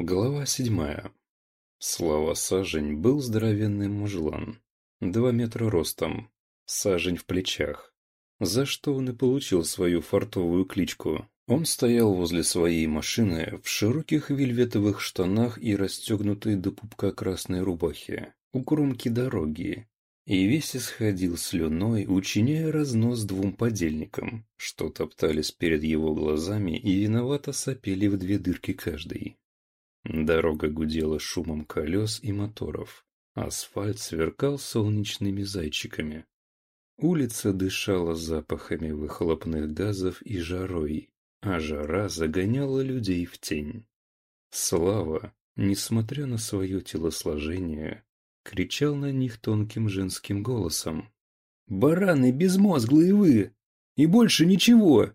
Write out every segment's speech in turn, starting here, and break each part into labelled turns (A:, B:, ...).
A: Глава седьмая. Слава Сажень был здоровенный мужлан. Два метра ростом, сажень в плечах. За что он и получил свою фартовую кличку. Он стоял возле своей машины в широких вельветовых штанах и расстегнутой до пупка красной рубахе, у кромки дороги, и весь исходил слюной, учиняя разнос двум подельникам, что топтались перед его глазами и виновато сопели в две дырки каждый. Дорога гудела шумом колес и моторов. Асфальт сверкал солнечными зайчиками. Улица дышала запахами выхлопных газов и жарой, а жара загоняла людей в тень. Слава, несмотря на свое телосложение, кричал на них тонким женским голосом. «Бараны безмозглые вы! И больше ничего!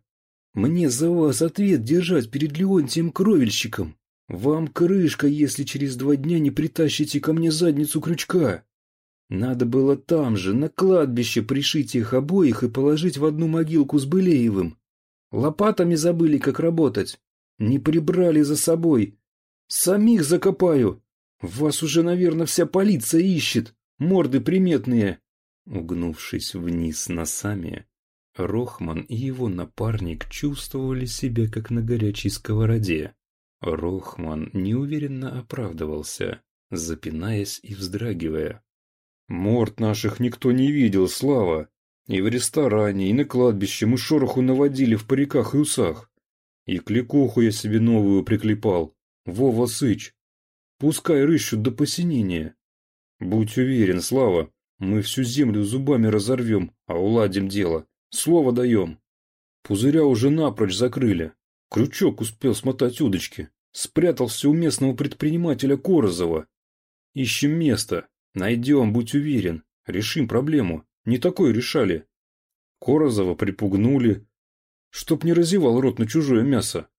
A: Мне за вас ответ держать перед Леонтием Кровельщиком!» Вам крышка, если через два дня не притащите ко мне задницу крючка. Надо было там же, на кладбище, пришить их обоих и положить в одну могилку с Былеевым. Лопатами забыли, как работать. Не прибрали за собой. Самих закопаю. Вас уже, наверное, вся полиция ищет. Морды приметные. Угнувшись вниз носами, Рохман и его напарник чувствовали себя, как на горячей сковороде. Рохман неуверенно оправдывался, запинаясь и вздрагивая. «Морд наших никто не видел, Слава. И в ресторане, и на кладбище мы шороху наводили в париках и усах. И кликуху я себе новую приклепал. Вова Сыч. Пускай рыщут до посинения. Будь уверен, Слава, мы всю землю зубами разорвем, а уладим дело. Слово даем. Пузыря уже напрочь закрыли. Крючок успел смотать удочки. Спрятался у местного предпринимателя Корозова. Ищем место. Найдем, будь уверен. Решим проблему. Не такое решали. Корозова припугнули. Чтоб не разевал рот на чужое мясо.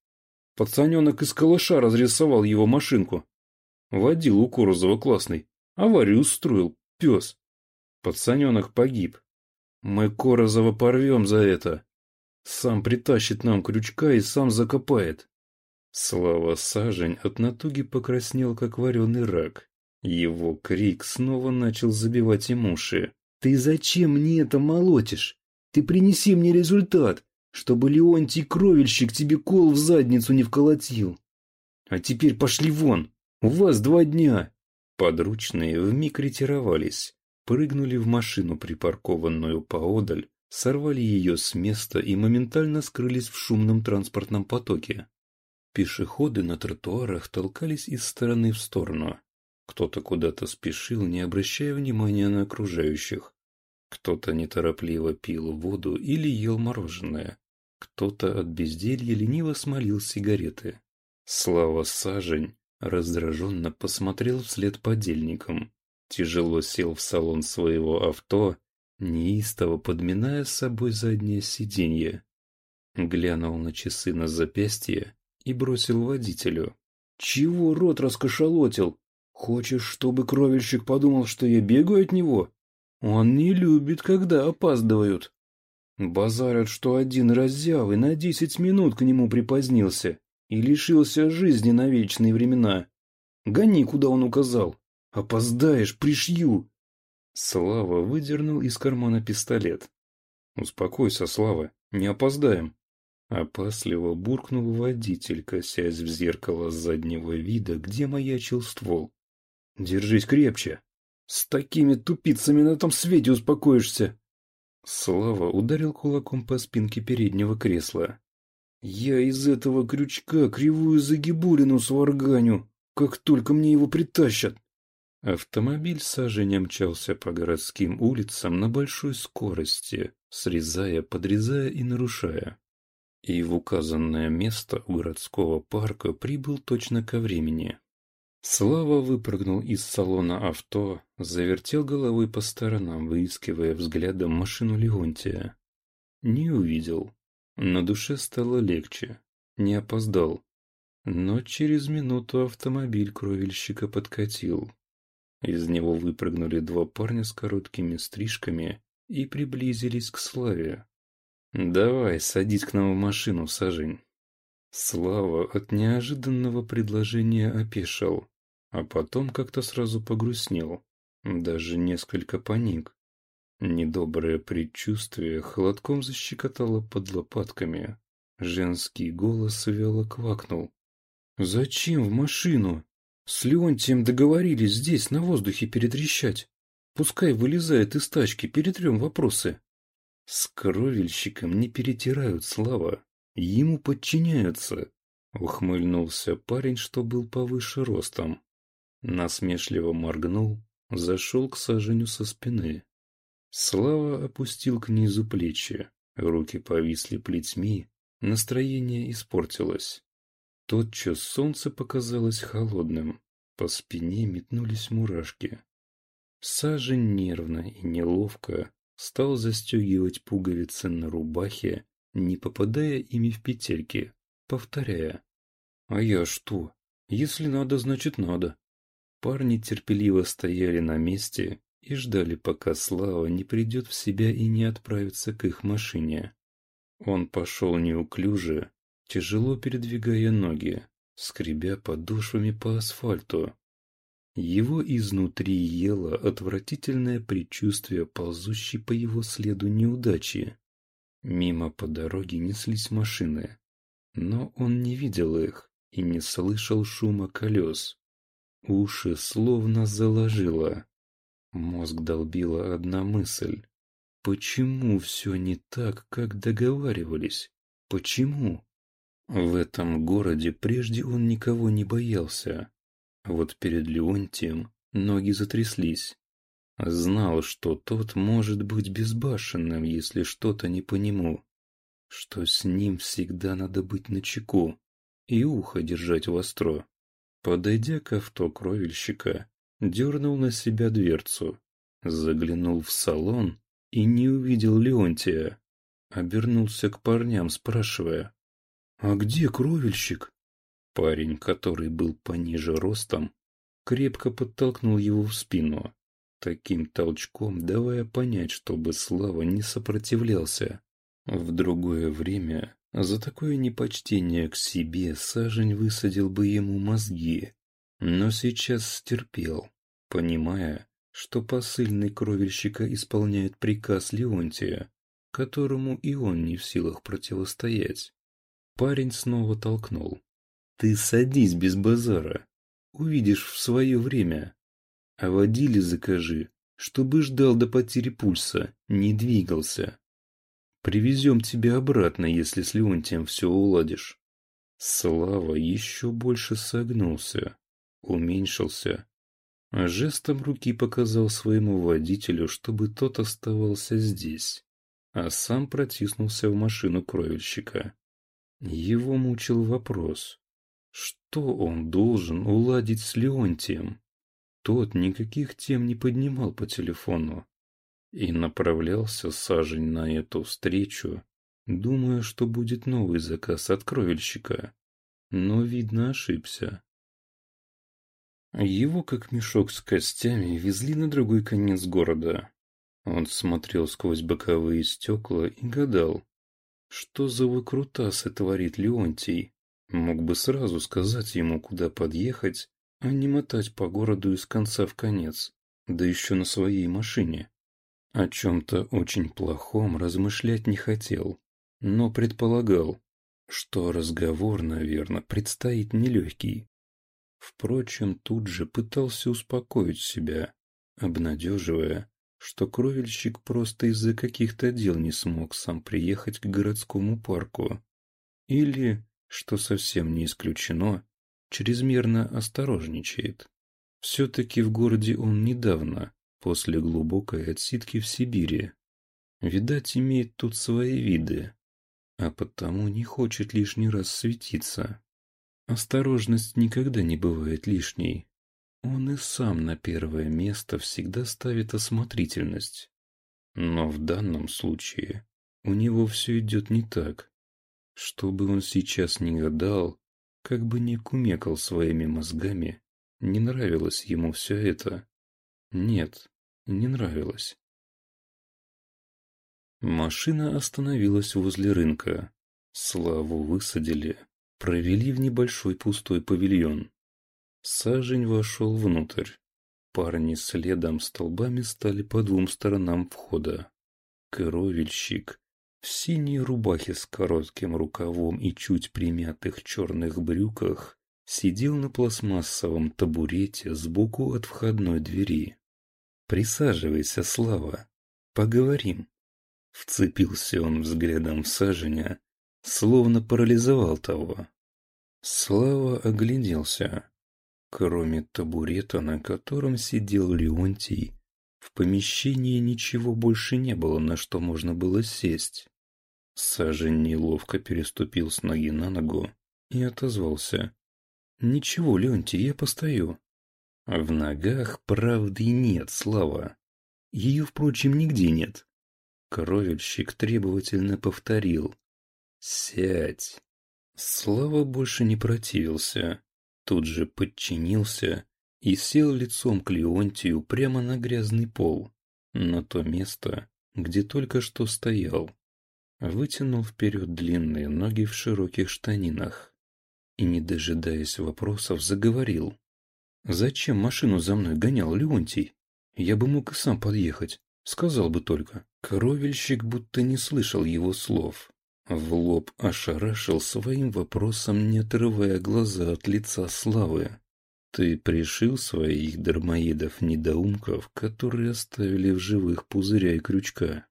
A: Пацаненок из калаша разрисовал его машинку. Водил у Корозова классный. Аварию устроил. Пес. Пацаненок погиб. Мы Корозова порвем за это. Сам притащит нам крючка и сам закопает. Слава Сажень от натуги покраснел, как вареный рак. Его крик снова начал забивать им уши. «Ты зачем мне это молотишь? Ты принеси мне результат, чтобы Леонтий Кровельщик тебе кол в задницу не вколотил. А теперь пошли вон, у вас два дня!» Подручные вмиг ретировались, прыгнули в машину, припаркованную поодаль, сорвали ее с места и моментально скрылись в шумном транспортном потоке. Пешеходы на тротуарах толкались из стороны в сторону. Кто-то куда-то спешил, не обращая внимания на окружающих. Кто-то неторопливо пил воду или ел мороженое. Кто-то от безделья лениво смолил сигареты. Слава Сажень раздраженно посмотрел вслед подельникам. Тяжело сел в салон своего авто, неистово подминая с собой заднее сиденье. Глянул на часы на запястье и бросил водителю. «Чего рот раскошелотил? Хочешь, чтобы кровельщик подумал, что я бегаю от него? Он не любит, когда опаздывают. Базарят, что один раззявый на десять минут к нему припозднился и лишился жизни на вечные времена. Гони, куда он указал. Опоздаешь, пришью!» Слава выдернул из кармана пистолет. «Успокойся, Слава, не опоздаем». Опасливо буркнул водитель, косясь в зеркало заднего вида, где маячил ствол. «Держись крепче! С такими тупицами на том свете успокоишься!» Слава ударил кулаком по спинке переднего кресла. «Я из этого крючка кривую загибулину сварганю, как только мне его притащат!» Автомобиль саженя мчался по городским улицам на большой скорости, срезая, подрезая и нарушая и в указанное место у городского парка прибыл точно ко времени. Слава выпрыгнул из салона авто, завертел головой по сторонам, выискивая взглядом машину Леонтия. Не увидел. На душе стало легче. Не опоздал. Но через минуту автомобиль кровельщика подкатил. Из него выпрыгнули два парня с короткими стрижками и приблизились к Славе. «Давай, садись к нам в машину, Сажень». Слава от неожиданного предложения опешил, а потом как-то сразу погрустнел, даже несколько паник. Недоброе предчувствие холодком защекотало под лопатками. Женский голос вяло квакнул. «Зачем в машину? С Леонтием договорились здесь, на воздухе, перетрещать. Пускай вылезает из тачки, перетрем вопросы». С кровельщиком не перетирают, Слава. Ему подчиняются. Ухмыльнулся парень, что был повыше ростом. Насмешливо моргнул, зашел к саженю со спины. Слава опустил к низу плечи, руки повисли плетьми, настроение испортилось. Тотчас солнце показалось холодным, по спине метнулись мурашки. Сажень нервно и неловко стал застегивать пуговицы на рубахе, не попадая ими в петельки, повторяя. «А я что? Если надо, значит надо». Парни терпеливо стояли на месте и ждали, пока Слава не придет в себя и не отправится к их машине. Он пошел неуклюже, тяжело передвигая ноги, скребя подошвами по асфальту. Его изнутри ело отвратительное предчувствие ползущей по его следу неудачи. Мимо по дороге неслись машины, но он не видел их и не слышал шума колес. Уши словно заложило. Мозг долбила одна мысль. Почему все не так, как договаривались? Почему? В этом городе прежде он никого не боялся. Вот перед Леонтием ноги затряслись. Знал, что тот может быть безбашенным, если что-то не по нему. Что с ним всегда надо быть начеку и ухо держать востро. Подойдя к авто кровельщика, дернул на себя дверцу, заглянул в салон и не увидел Леонтия. Обернулся к парням, спрашивая, «А где кровельщик?» Парень, который был пониже ростом, крепко подтолкнул его в спину, таким толчком давая понять, чтобы Слава не сопротивлялся. В другое время за такое непочтение к себе Сажень высадил бы ему мозги, но сейчас стерпел, понимая, что посыльный кровельщика исполняет приказ Леонтия, которому и он не в силах противостоять. Парень снова толкнул. «Ты садись без базара. Увидишь в свое время. А водили закажи, чтобы ждал до потери пульса, не двигался. Привезем тебя обратно, если с Леонтием все уладишь». Слава еще больше согнулся, уменьшился, а жестом руки показал своему водителю, чтобы тот оставался здесь, а сам протиснулся в машину кровельщика. Его мучил вопрос, что он должен уладить с Леонтием? Тот никаких тем не поднимал по телефону и направлялся сажень на эту встречу, думая, что будет новый заказ от кровельщика. Но, видно, ошибся. Его, как мешок с костями, везли на другой конец города. Он смотрел сквозь боковые стекла и гадал, что за выкрутасы творит Леонтий. Мог бы сразу сказать ему, куда подъехать, а не мотать по городу из конца в конец, да еще на своей машине. О чем-то очень плохом размышлять не хотел, но предполагал, что разговор, наверное, предстоит нелегкий. Впрочем, тут же пытался успокоить себя, обнадеживая, что кровельщик просто из-за каких-то дел не смог сам приехать к городскому парку. Или, что совсем не исключено, чрезмерно осторожничает. Все-таки в городе он недавно, после глубокой отсидки в Сибири. Видать, имеет тут свои виды, а потому не хочет лишний раз светиться. Осторожность никогда не бывает лишней. Он и сам на первое место всегда ставит осмотрительность. Но в данном случае у него все идет не так. Что бы он сейчас ни гадал, как бы ни кумекал своими мозгами, не нравилось ему все это. Нет, не нравилось. Машина остановилась возле рынка. Славу высадили, провели в небольшой пустой павильон. Сажень вошел внутрь. Парни следом столбами стали по двум сторонам входа. Кровельщик в синей рубахе с коротким рукавом и чуть примятых черных брюках сидел на пластмассовом табурете сбоку от входной двери. «Присаживайся, Слава, поговорим». Вцепился он взглядом в саженя, словно парализовал того. Слава огляделся. Кроме табурета, на котором сидел Леонтий, в помещении ничего больше не было, на что можно было сесть. Сажень неловко переступил с ноги на ногу и отозвался. «Ничего, Леонтий, я постою». В ногах правды нет, Слава. Ее, впрочем, нигде нет. Кровельщик требовательно повторил. «Сядь!» Слава больше не противился. Тут же подчинился и сел лицом к Леонтию прямо на грязный пол, на то место, где только что стоял. Вытянул вперед длинные ноги в широких штанинах и, не дожидаясь вопросов, заговорил. «Зачем машину за мной гонял Леонтий? Я бы мог и сам подъехать, сказал бы только». Кровельщик будто не слышал его слов. В лоб ошарашил своим вопросом, не отрывая глаза от лица Славы. «Ты пришил своих дармоедов-недоумков, которые оставили в живых пузыря и крючка?»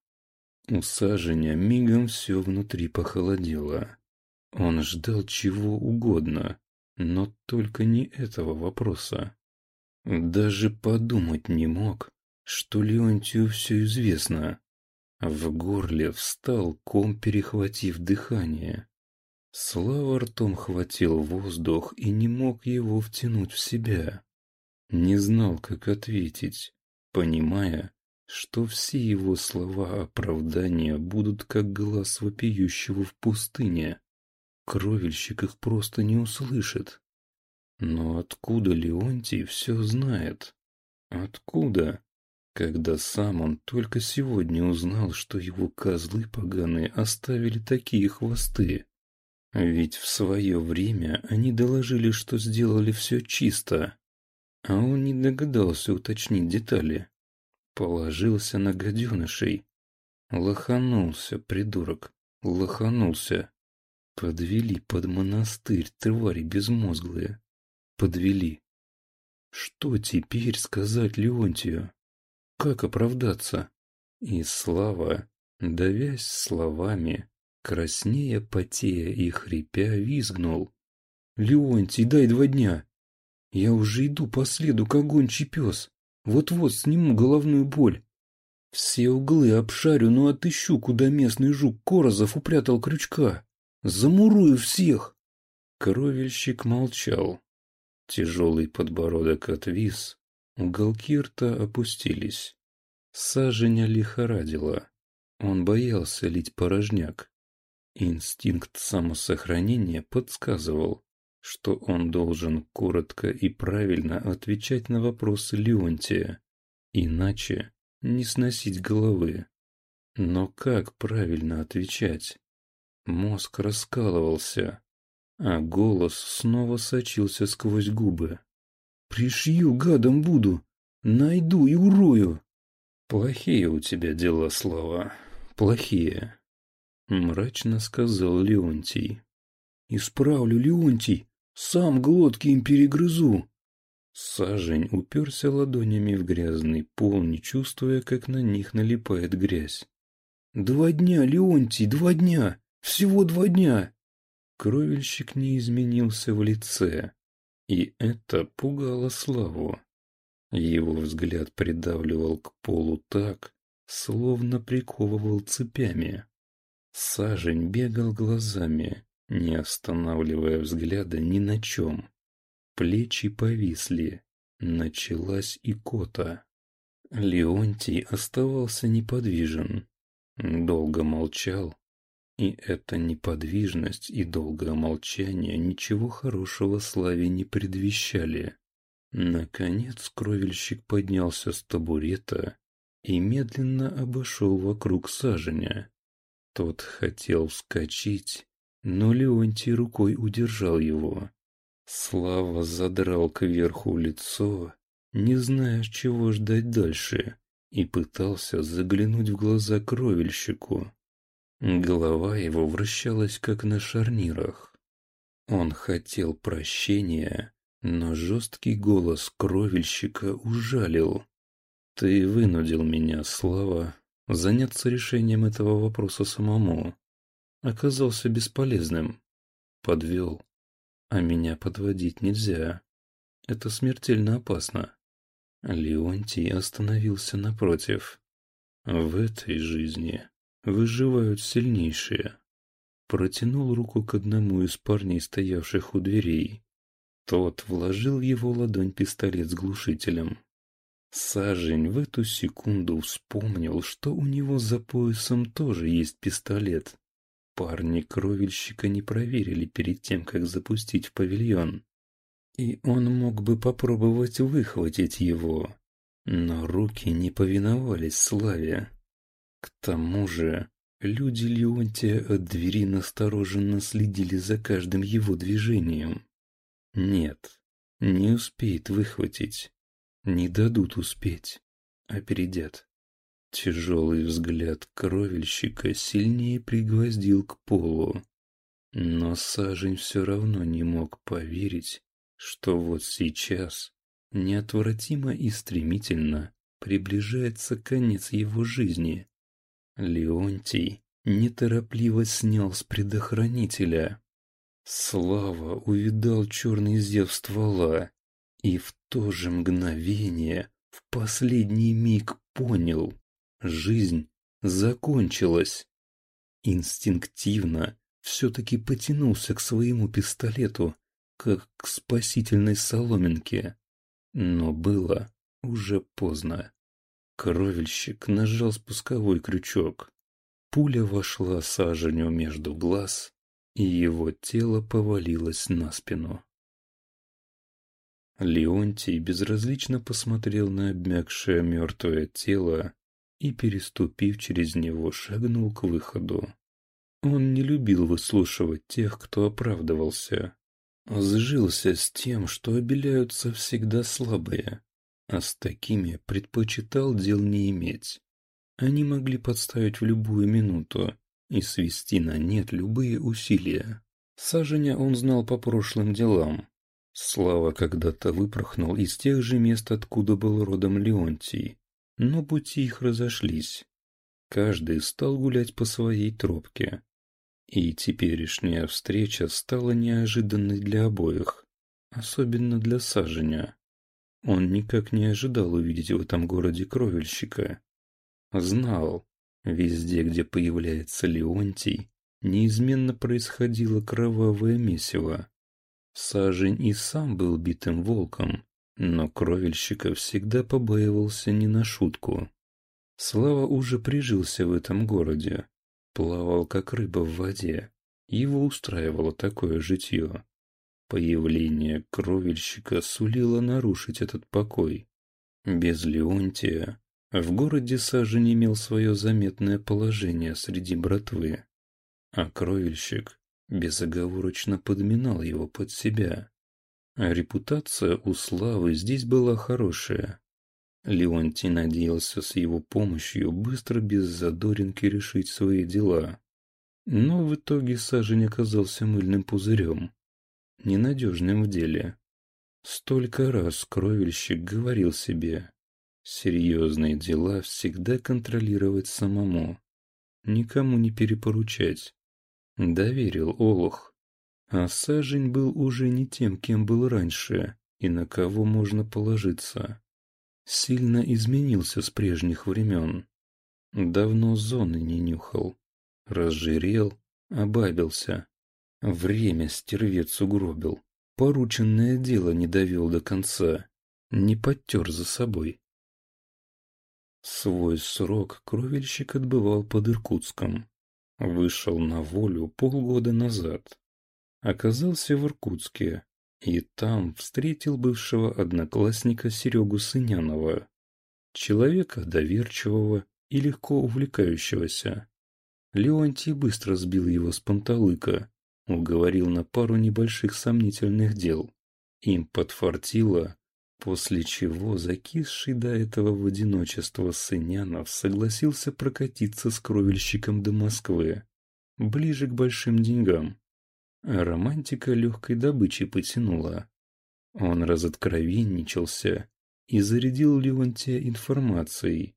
A: У Саженя мигом все внутри похолодело. Он ждал чего угодно, но только не этого вопроса. Даже подумать не мог, что Леонтию все известно. В горле встал ком, перехватив дыхание. Слава ртом хватил воздух и не мог его втянуть в себя. Не знал, как ответить, понимая, что все его слова оправдания будут как глаз вопиющего в пустыне. Кровельщик их просто не услышит. Но откуда Леонтий все знает? Откуда? Когда сам он только сегодня узнал, что его козлы поганые оставили такие хвосты. Ведь в свое время они доложили, что сделали все чисто, а он не догадался уточнить детали. Положился на гаденышей. Лоханулся, придурок, лоханулся. Подвели под монастырь твари безмозглые. Подвели. Что теперь сказать Леонтию? Как оправдаться? И Слава, давясь словами, краснея, потея и хрипя, визгнул. «Леонтий, дай два дня! Я уже иду по следу, как гончий пес. Вот-вот сниму головную боль. Все углы обшарю, но отыщу, куда местный жук Корозов упрятал крючка. Замурую всех!» Кровельщик молчал. Тяжелый подбородок отвис, Уголки рта опустились. Саженя лихорадила. Он боялся лить порожняк. Инстинкт самосохранения подсказывал, что он должен коротко и правильно отвечать на вопросы Леонтия, иначе не сносить головы. Но как правильно отвечать? Мозг раскалывался, а голос снова сочился сквозь губы. Пришью гадом буду, найду и урою. Плохие у тебя дела, Слава, плохие, мрачно сказал Леонтий. Исправлю, Леонтий, сам глотки им перегрызу. Сажень уперся ладонями в грязный пол, не чувствуя, как на них налипает грязь. «Два дня, Леонтий, два дня! Всего два дня!» Кровельщик не изменился в лице. И это пугало Славу. Его взгляд придавливал к полу так, словно приковывал цепями. Сажень бегал глазами, не останавливая взгляда ни на чем. Плечи повисли, началась икота. Леонтий оставался неподвижен, долго молчал, и эта неподвижность и долгое молчание ничего хорошего Славе не предвещали. Наконец кровельщик поднялся с табурета и медленно обошел вокруг саженя. Тот хотел вскочить, но Леонтий рукой удержал его. Слава задрал кверху лицо, не зная, чего ждать дальше, и пытался заглянуть в глаза кровельщику. Голова его вращалась, как на шарнирах. Он хотел прощения, но жесткий голос кровельщика ужалил. «Ты вынудил меня, Слава, заняться решением этого вопроса самому. Оказался бесполезным. Подвел. А меня подводить нельзя. Это смертельно опасно». Леонтий остановился напротив. «В этой жизни выживают сильнейшие. Протянул руку к одному из парней, стоявших у дверей. Тот вложил его ладонь пистолет с глушителем. Сажень в эту секунду вспомнил, что у него за поясом тоже есть пистолет. Парни кровельщика не проверили перед тем, как запустить в павильон. И он мог бы попробовать выхватить его. Но руки не повиновались Славе. К тому же, люди Леонтия от двери настороженно следили за каждым его движением. Нет, не успеет выхватить. Не дадут успеть. Опередят. Тяжелый взгляд кровельщика сильнее пригвоздил к полу. Но Сажень все равно не мог поверить, что вот сейчас, неотвратимо и стремительно, приближается конец его жизни. Леонтий неторопливо снял с предохранителя. Слава увидал черный зев ствола и в то же мгновение, в последний миг понял — жизнь закончилась. Инстинктивно все-таки потянулся к своему пистолету, как к спасительной соломинке. Но было уже поздно. Кровельщик нажал спусковой крючок. Пуля вошла саженью между глаз, и его тело повалилось на спину. Леонтий безразлично посмотрел на обмякшее мертвое тело и, переступив через него, шагнул к выходу. Он не любил выслушивать тех, кто оправдывался. Сжился с тем, что обеляются всегда слабые а с такими предпочитал дел не иметь. Они могли подставить в любую минуту и свести на нет любые усилия. Саженя он знал по прошлым делам. Слава когда-то выпорхнул из тех же мест, откуда был родом Леонтий, но пути их разошлись. Каждый стал гулять по своей тропке. И теперешняя встреча стала неожиданной для обоих, особенно для Саженя. Он никак не ожидал увидеть в этом городе кровельщика. Знал, везде, где появляется Леонтий, неизменно происходило кровавое месиво. Сажень и сам был битым волком, но кровельщика всегда побаивался не на шутку. Слава уже прижился в этом городе, плавал как рыба в воде. Его устраивало такое житье. Появление кровельщика сулило нарушить этот покой. Без Леонтия в городе Сажен имел свое заметное положение среди братвы, а кровельщик безоговорочно подминал его под себя. Репутация у Славы здесь была хорошая. Леонтий надеялся с его помощью быстро без задоринки решить свои дела. Но в итоге Сажень оказался мыльным пузырем ненадежным в деле. Столько раз кровельщик говорил себе, серьезные дела всегда контролировать самому, никому не перепоручать. Доверил Олух. А Сажень был уже не тем, кем был раньше, и на кого можно положиться. Сильно изменился с прежних времен. Давно зоны не нюхал. Разжирел, обабился. Время стервец угробил. Порученное дело не довел до конца. Не подтер за собой. Свой срок кровельщик отбывал под Иркутском. Вышел на волю полгода назад. Оказался в Иркутске. И там встретил бывшего одноклассника Серегу Сынянова. Человека доверчивого и легко увлекающегося. Леонтий быстро сбил его с панталыка уговорил на пару небольших сомнительных дел. Им подфартило, после чего закисший до этого в одиночество Сынянов согласился прокатиться с кровельщиком до Москвы, ближе к большим деньгам. Романтика легкой добычи потянула. Он разоткровенничался и зарядил Леонтия информацией,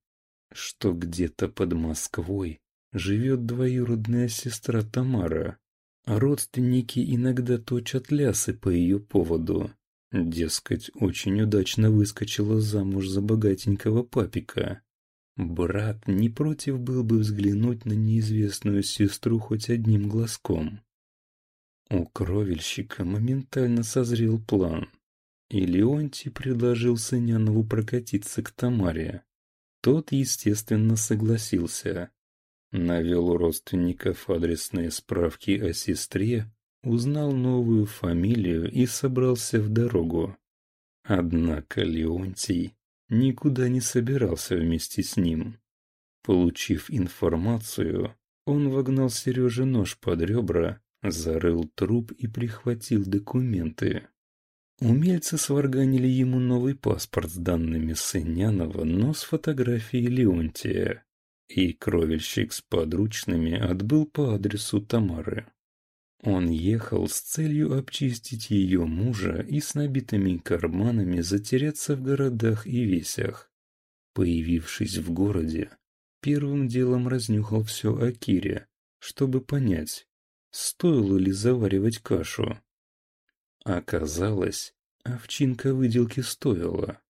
A: что где-то под Москвой живет двоюродная сестра Тамара, родственники иногда точат лясы по ее поводу. Дескать, очень удачно выскочила замуж за богатенького папика. Брат не против был бы взглянуть на неизвестную сестру хоть одним глазком. У кровельщика моментально созрел план, и Леонтий предложил Сынянову прокатиться к Тамаре. Тот, естественно, согласился. Навел у родственников адресные справки о сестре, узнал новую фамилию и собрался в дорогу. Однако Леонтий никуда не собирался вместе с ним. Получив информацию, он вогнал Сереже нож под ребра, зарыл труп и прихватил документы. Умельцы сварганили ему новый паспорт с данными Сынянова, но с фотографией Леонтия, и кровельщик с подручными отбыл по адресу Тамары. Он ехал с целью обчистить ее мужа и с набитыми карманами затеряться в городах и весях. Появившись в городе, первым делом разнюхал все о Кире, чтобы понять, стоило ли заваривать кашу. Оказалось, овчинка выделки стоила.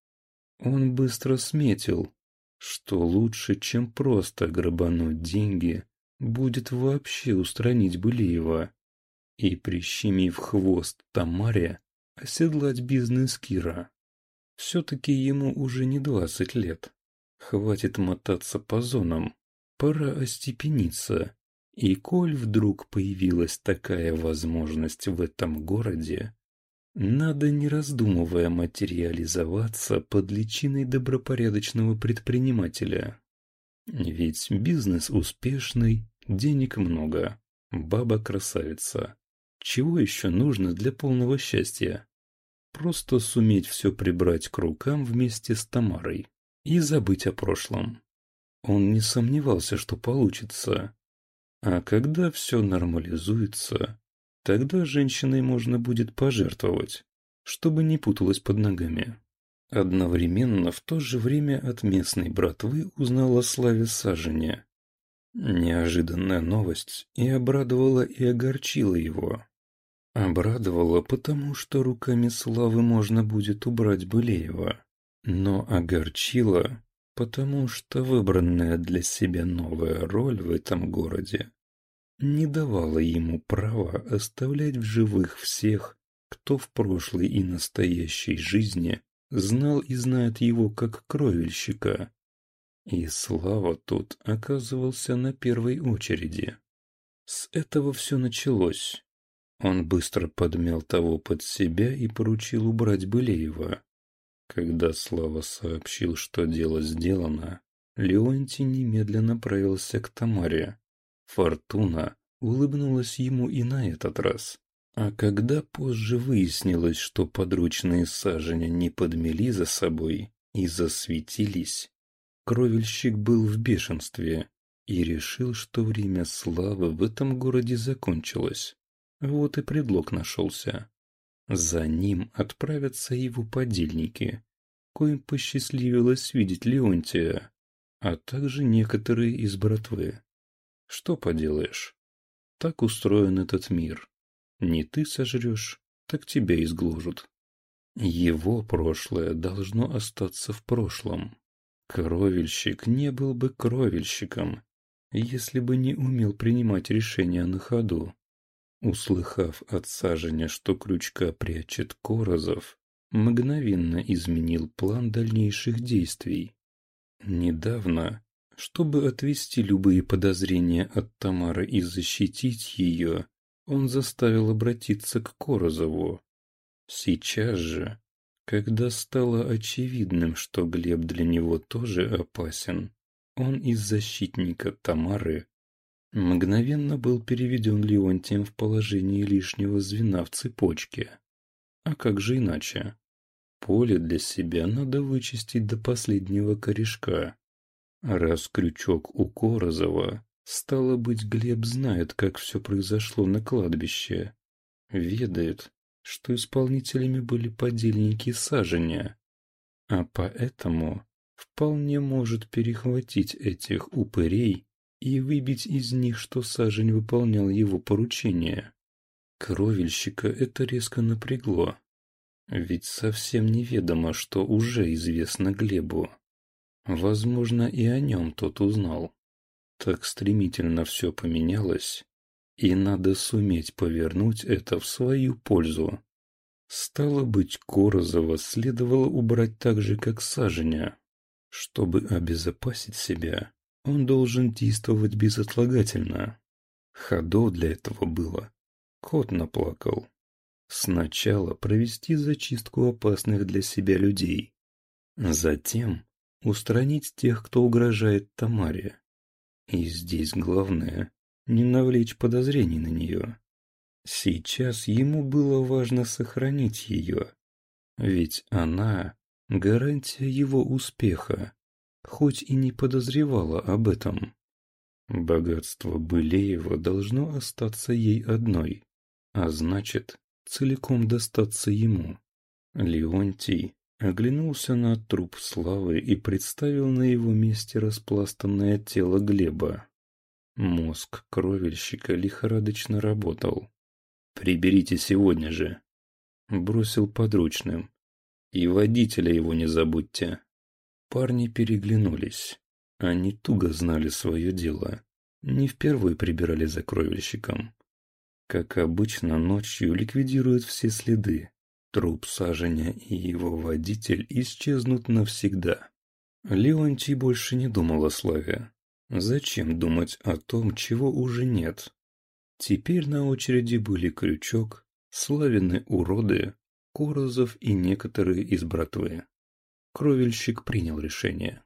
A: Он быстро сметил, что лучше, чем просто грабануть деньги, будет вообще устранить Былиева и, прищемив хвост Тамаре, оседлать бизнес Кира. Все-таки ему уже не двадцать лет. Хватит мотаться по зонам, пора остепениться. И коль вдруг появилась такая возможность в этом городе, надо, не раздумывая, материализоваться под личиной добропорядочного предпринимателя. Ведь бизнес успешный, денег много, баба красавица. Чего еще нужно для полного счастья? Просто суметь все прибрать к рукам вместе с Тамарой и забыть о прошлом. Он не сомневался, что получится. А когда все нормализуется, Тогда женщиной можно будет пожертвовать, чтобы не путалась под ногами. Одновременно в то же время от местной братвы узнала о славе Сажене. Неожиданная новость и обрадовала, и огорчила его. Обрадовала, потому что руками славы можно будет убрать Былеева. Но огорчила, потому что выбранная для себя новая роль в этом городе не давала ему права оставлять в живых всех, кто в прошлой и настоящей жизни знал и знает его как кровельщика. И Слава тут оказывался на первой очереди. С этого все началось. Он быстро подмял того под себя и поручил убрать Былеева. Когда Слава сообщил, что дело сделано, Леонтий немедленно направился к Тамаре. Фортуна улыбнулась ему и на этот раз. А когда позже выяснилось, что подручные саженя не подмели за собой и засветились, кровельщик был в бешенстве и решил, что время славы в этом городе закончилось. Вот и предлог нашелся. За ним отправятся его подельники, коим посчастливилось видеть Леонтия, а также некоторые из братвы. Что поделаешь? Так устроен этот мир. Не ты сожрешь, так тебя изгложат. Его прошлое должно остаться в прошлом. Кровельщик не был бы кровельщиком, если бы не умел принимать решения на ходу. Услыхав от Саженя, что крючка прячет Корозов, мгновенно изменил план дальнейших действий. Недавно чтобы отвести любые подозрения от Тамары и защитить ее, он заставил обратиться к Корозову. Сейчас же, когда стало очевидным, что Глеб для него тоже опасен, он из защитника Тамары Мгновенно был переведен Леонтием в положение лишнего звена в цепочке. А как же иначе? Поле для себя надо вычистить до последнего корешка. Раз крючок у Корозова, стало быть, Глеб знает, как все произошло на кладбище. Ведает, что исполнителями были подельники сажения. А поэтому вполне может перехватить этих упырей и выбить из них, что Сажень выполнял его поручение. Кровельщика это резко напрягло. Ведь совсем неведомо, что уже известно Глебу. Возможно, и о нем тот узнал. Так стремительно все поменялось, и надо суметь повернуть это в свою пользу. Стало быть, Корозова следовало убрать так же, как Саженя. Чтобы обезопасить себя, он должен действовать безотлагательно. Ходов для этого было. Кот наплакал. Сначала провести зачистку опасных для себя людей. Затем устранить тех, кто угрожает Тамаре. И здесь главное – не навлечь подозрений на нее. Сейчас ему было важно сохранить ее, ведь она – гарантия его успеха, хоть и не подозревала об этом. Богатство Былеева должно остаться ей одной, а значит, целиком достаться ему. Леонтий оглянулся на труп Славы и представил на его месте распластанное тело Глеба. Мозг кровельщика лихорадочно работал. «Приберите сегодня же», — бросил подручным. «И водителя его не забудьте». Парни переглянулись. Они туго знали свое дело. Не впервые прибирали за кровельщиком. Как обычно, ночью ликвидируют все следы. Труп Саженя и его водитель исчезнут навсегда. Леонтий больше не думал о славе. Зачем думать о том, чего уже нет? Теперь на очереди были Крючок, Славины уроды, Корозов и некоторые из братвы. Кровельщик принял решение.